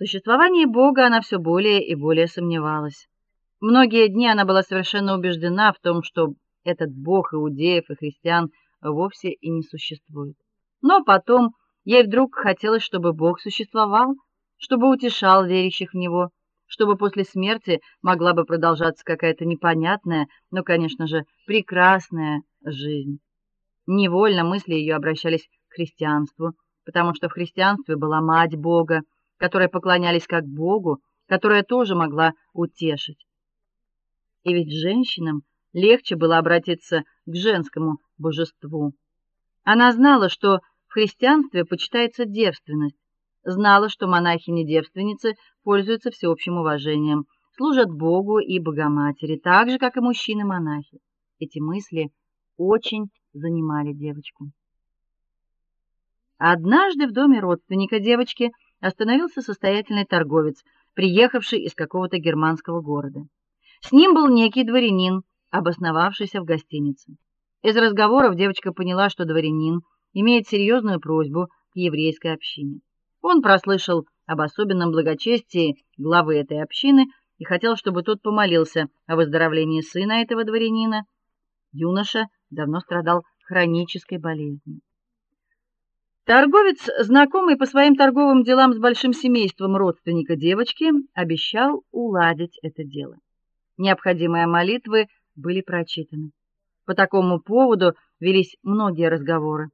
существовании Бога она все более и более сомневалась. Многие дни она была совершенно убеждена в том, что этот бог иудеев и христиан вовсе и не существует. Но потом ей вдруг хотелось, чтобы бог существовал, чтобы утешал верящих в него, чтобы после смерти могла бы продолжаться какая-то непонятная, но, конечно же, прекрасная жизнь. Невольно мысли ее обращались к христианству, потому что в христианстве была мать Бога, которой поклонялись как Богу, которая тоже могла утешить. И ведь женщинам легче было обратиться к женскому божеству. Она знала, что в христианстве почитается девственность, знала, что монахини-девственницы пользуются всеобщим уважением, служат Богу и Богоматери, так же как и мужчины-монахи. Эти мысли очень занимали девочку. Однажды в доме родственника девочки остановился состоятельный торговец, приехавший из какого-то германского города. С ним был некий дворянин, обосновавшийся в гостинице. Из разговоров девочка поняла, что дворянин имеет серьезную просьбу к еврейской общине. Он прослышал об особенном благочестии главы этой общины и хотел, чтобы тот помолился о выздоровлении сына этого дворянина. Юноша давно страдал хронической болезнью. Торговец, знакомый по своим торговым делам с большим семейством родственника девочки, обещал уладить это дело. Необходимые молитвы были прочитаны. По такому поводу велись многие разговоры.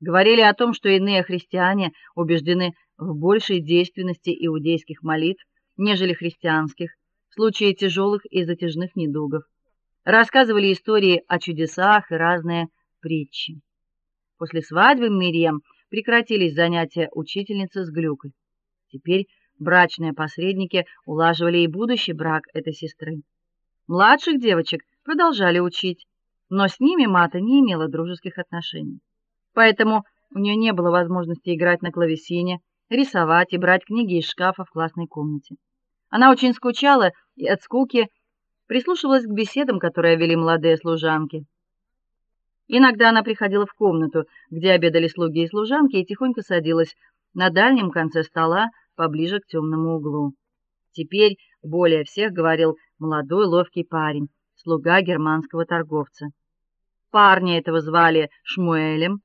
Говорили о том, что иные христиане убеждены в большей действенности иудейских молитв, нежели христианских, в случае тяжелых и затяжных недугов. Рассказывали истории о чудесах и разные притчи. После свадьбы Мирьям прекратились занятия учительницы с Глюкой. Теперь брачные посредники улаживали и будущий брак этой сестры. Младших девочек продолжали учить, но с ними Мата не имела дружеских отношений. Поэтому у нее не было возможности играть на клавесине, рисовать и брать книги из шкафа в классной комнате. Она очень скучала и от скуки прислушивалась к беседам, которые вели молодые служанки. Иногда она приходила в комнату, где обедали слуги и служанки, и тихонько садилась на дальнем конце стола, поближе к темному углу. Теперь более всех говорил молодой ловкий парень, слуга германского торговца. Парня этого звали Шмуэлем.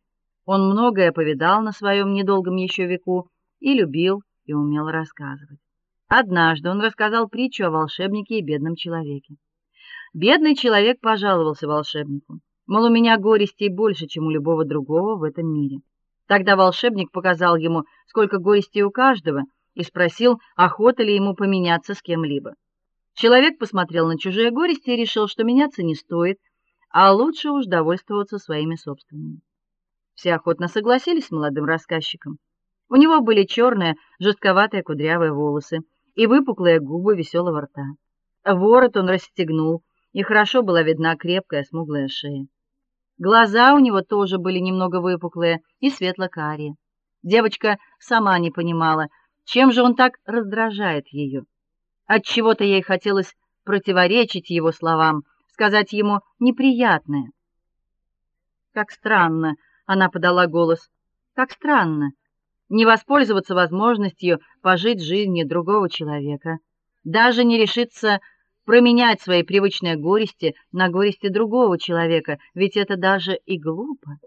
Он многое повидал на своем недолгом еще веку и любил и умел рассказывать. Однажды он рассказал притчу о волшебнике и бедном человеке. Бедный человек пожаловался волшебнику: Мол, у меня горестей больше, чем у любого другого в этом мире. Тогда волшебник показал ему, сколько горестей у каждого, и спросил, охота ли ему поменяться с кем-либо. Человек посмотрел на чужие горести и решил, что меняться не стоит, а лучше уж довольствоваться своими собственными. Все охотно согласились с молодым рассказчиком. У него были черные, жестковатые кудрявые волосы и выпуклые губы веселого рта. Ворот он расстегнул, и хорошо была видна крепкая смуглая шея. Глаза у него тоже были немного выпуклые и светло-карие. Девочка сама не понимала, чем же он так раздражает ее. От чего-то ей хотелось противоречить его словам, сказать ему неприятное. Как странно, она подала голос. Как странно не воспользоваться возможностью пожить жизнью другого человека, даже не решиться променять свои привычные горести на горести другого человека, ведь это даже и глупо.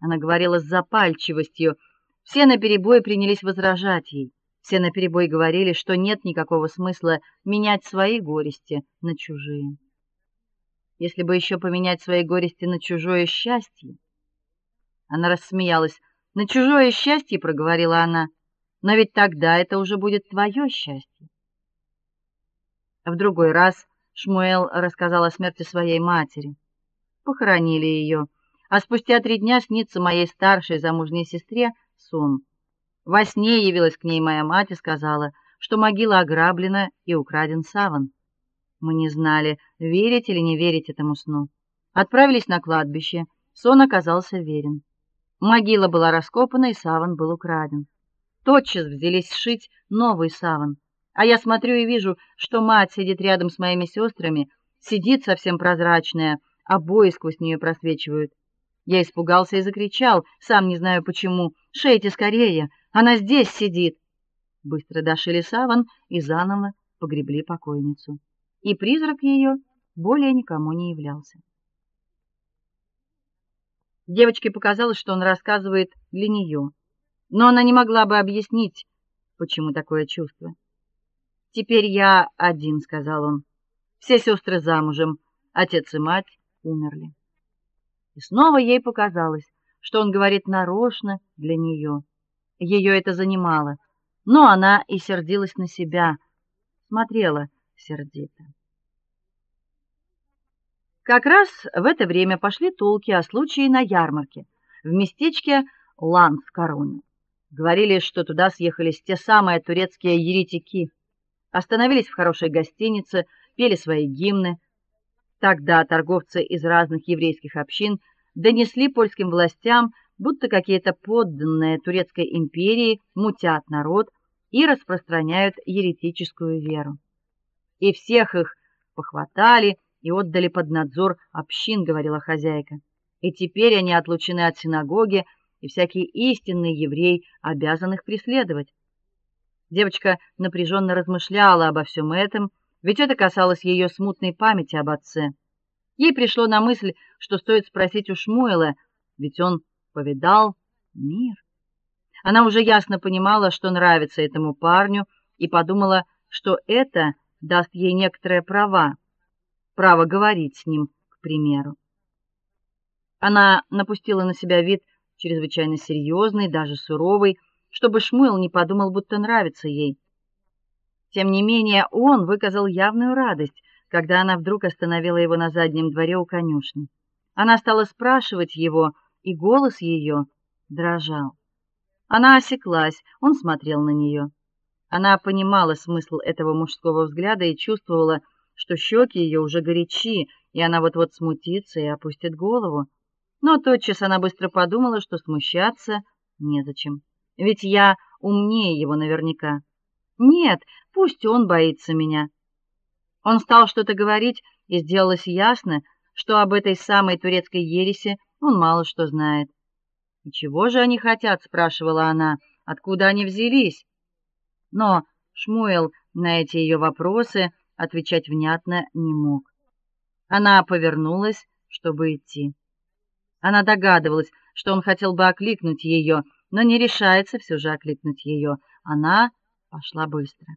Она говорила с запальчивостью. Все наперебой принялись возражать ей. Все наперебой говорили, что нет никакого смысла менять свои горести на чужие. Если бы еще поменять свои горести на чужое счастье. Она рассмеялась. На чужое счастье, проговорила она. Но ведь тогда это уже будет твое счастье. В другой раз Шмуэл рассказал о смерти своей матери. Похоронили ее, а спустя три дня снится моей старшей замужней сестре сон. Во сне явилась к ней моя мать и сказала, что могила ограблена и украден саван. Мы не знали, верить или не верить этому сну. Отправились на кладбище. Сон оказался верен. Могила была раскопана, и саван был украден. Тотчас взялись сшить новый саван. А я смотрю и вижу, что мать сидит рядом с моими сестрами, сидит совсем прозрачная, обои сквозь нее просвечивают. Я испугался и закричал, сам не знаю почему: "Шейте скорее, она здесь сидит". Быстро дошили саван и заново погребли покойницу. И призрак ее более никому не являлся. Девочке показалось, что он рассказывает для нее, но она не могла бы объяснить, почему такое чувство. Теперь я один, сказал он. Все сестры замужем, отец и мать умерли. И снова ей показалось, что он говорит нарочно для нее. Ее это занимало, но она и сердилась на себя, смотрела сердито. Как раз в это время пошли толки о случае на ярмарке в местечке Ланскороне. Говорили, что туда съехались те самые турецкие еретики, остановились в хорошей гостинице, пели свои гимны. Тогда торговцы из разных еврейских общин донесли польским властям, будто какие-то подданные турецкой империи мутят народ и распространяют еретическую веру. И всех их похватали и отдали под надзор общин, говорила хозяйка. И теперь они отлучены от синагоги, и всякий истинный еврей обязан их преследовать. Девочка напряженно размышляла обо всем этом, ведь это касалось ее смутной памяти об отце. Ей пришло на мысль, что стоит спросить у Шмуэла, ведь он повидал мир. Она уже ясно понимала, что нравится этому парню, и подумала, что это даст ей некоторые права право говорить с ним, к примеру. Она напустила на себя вид чрезвычайно серьезный, даже суровый, чтобы Шмуэл не подумал, будто нравится ей. Тем не менее, он выказал явную радость, когда она вдруг остановила его на заднем дворе у конюшни. Она стала спрашивать его, и голос ее дрожал. Она осеклась, он смотрел на нее. Она понимала смысл этого мужского взгляда и чувствовала, что щеки ее уже горячи, и она вот-вот смутится и опустит голову. Но тотчас она быстро подумала, что смущаться незачем. Ведь я умнее его наверняка. Нет, пусть он боится меня. Он стал что-то говорить, и сделалось ясно, что об этой самой турецкой ереси он мало что знает. "И чего же они хотят?" спрашивала она. "Откуда они взялись?" Но Шмуэл на эти ее вопросы отвечать внятно не мог. Она повернулась, чтобы идти. Она догадывалась, что он хотел бы окликнуть ее, но не решается все же окликнуть ее. Она пошла быстро.